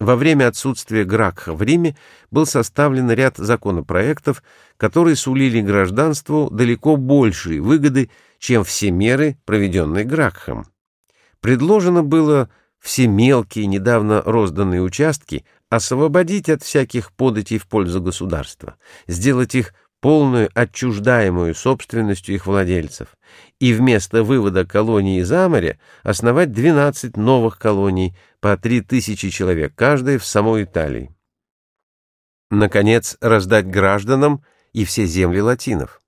Во время отсутствия Гракха в Риме был составлен ряд законопроектов, которые сулили гражданству далеко большие выгоды, чем все меры, проведенные Гракхом. Предложено было все мелкие, недавно розданные участки освободить от всяких податей в пользу государства, сделать их полную отчуждаемую собственностью их владельцев, и вместо вывода колонии за море основать 12 новых колоний по 3000 человек каждая в самой Италии. Наконец, раздать гражданам и все земли латинов.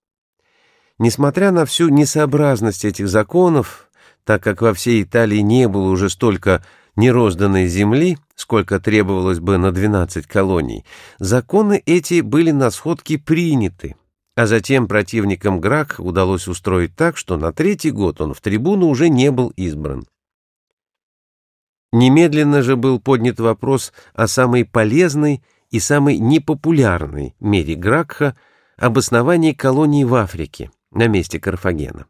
Несмотря на всю несообразность этих законов, так как во всей Италии не было уже столько нерозданной земли, сколько требовалось бы на 12 колоний, законы эти были на сходке приняты, а затем противникам Грак удалось устроить так, что на третий год он в трибуну уже не был избран. Немедленно же был поднят вопрос о самой полезной и самой непопулярной мере Гракха об основании колонии в Африке на месте Карфагена.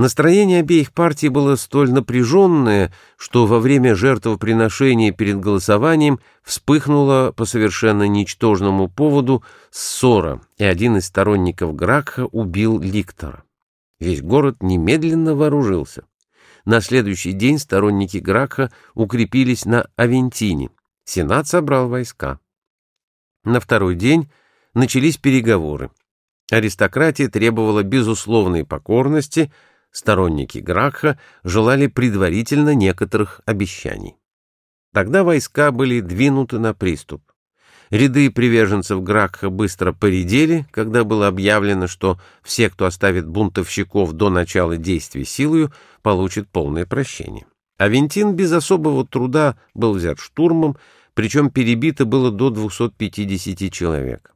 Настроение обеих партий было столь напряженное, что во время жертвоприношения перед голосованием вспыхнула по совершенно ничтожному поводу ссора, и один из сторонников Гракха убил Ликтора. Весь город немедленно вооружился. На следующий день сторонники Гракха укрепились на Авентине. Сенат собрал войска. На второй день начались переговоры. Аристократия требовала безусловной покорности – сторонники Гракха желали предварительно некоторых обещаний. Тогда войска были двинуты на приступ. Ряды приверженцев Гракха быстро поредели, когда было объявлено, что все, кто оставит бунтовщиков до начала действий силою, получат полное прощение. Авентин без особого труда был взят штурмом, причем перебито было до 250 человек.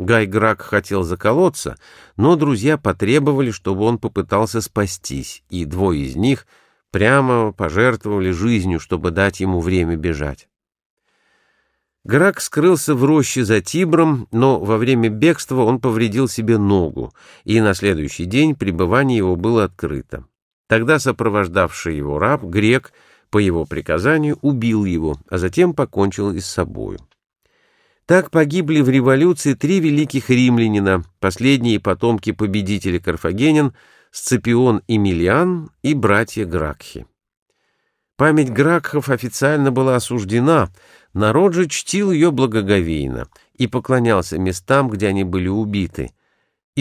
Гай Грак хотел заколоться, но друзья потребовали, чтобы он попытался спастись, и двое из них прямо пожертвовали жизнью, чтобы дать ему время бежать. Грак скрылся в роще за Тибром, но во время бегства он повредил себе ногу, и на следующий день пребывание его было открыто. Тогда сопровождавший его раб, грек, по его приказанию убил его, а затем покончил и с собою. Так погибли в революции три великих римлянина, последние потомки победителя Карфагенян, Сципион Эмилиан и братья Гракхи. Память Гракхов официально была осуждена, народ же чтил ее благоговейно и поклонялся местам, где они были убиты,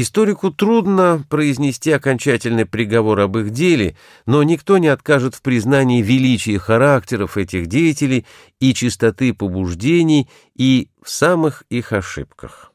Историку трудно произнести окончательный приговор об их деле, но никто не откажет в признании величия характеров этих деятелей и чистоты побуждений и в самых их ошибках.